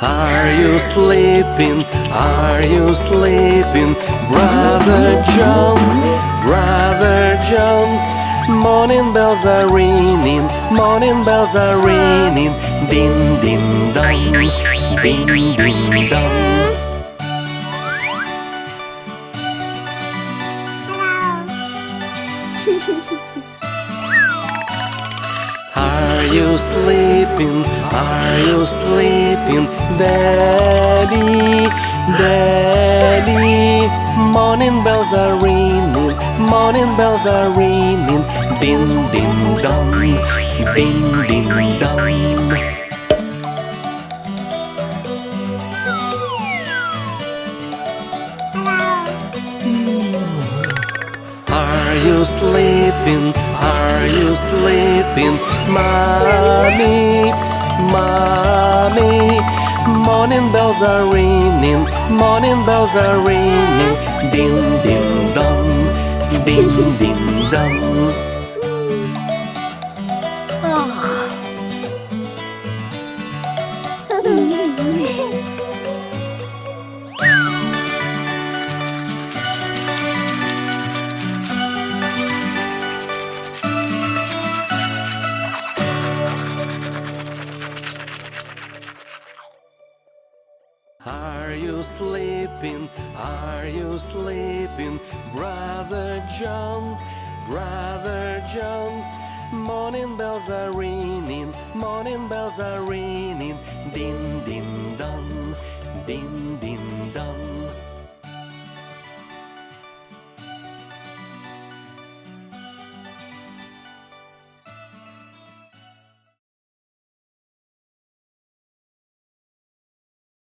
Are you sleeping? Are you sleeping? Brother John, Brother John. Morning bells are ringing, morning bells are ringing. Ding, ding, dong, ding, ding, dong. Are you sleeping? Are you sleeping? Daddy, Daddy. Morning bells are ringing, morning bells are ringing. Ding, ding, dong, ding, ding, dong. You sleeping? Are you sleeping? Mommy, mommy. Morning bells are ringing, morning bells are ringing. Ding, ding, dong, ding, ding, dong. Are you sleeping? Are you sleeping? Brother John, Brother John. Morning bells are ringing, morning bells are ringing. Ding, ding, dong.